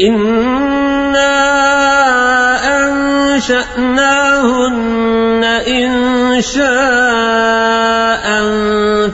إنا أنشأناهن إن شاء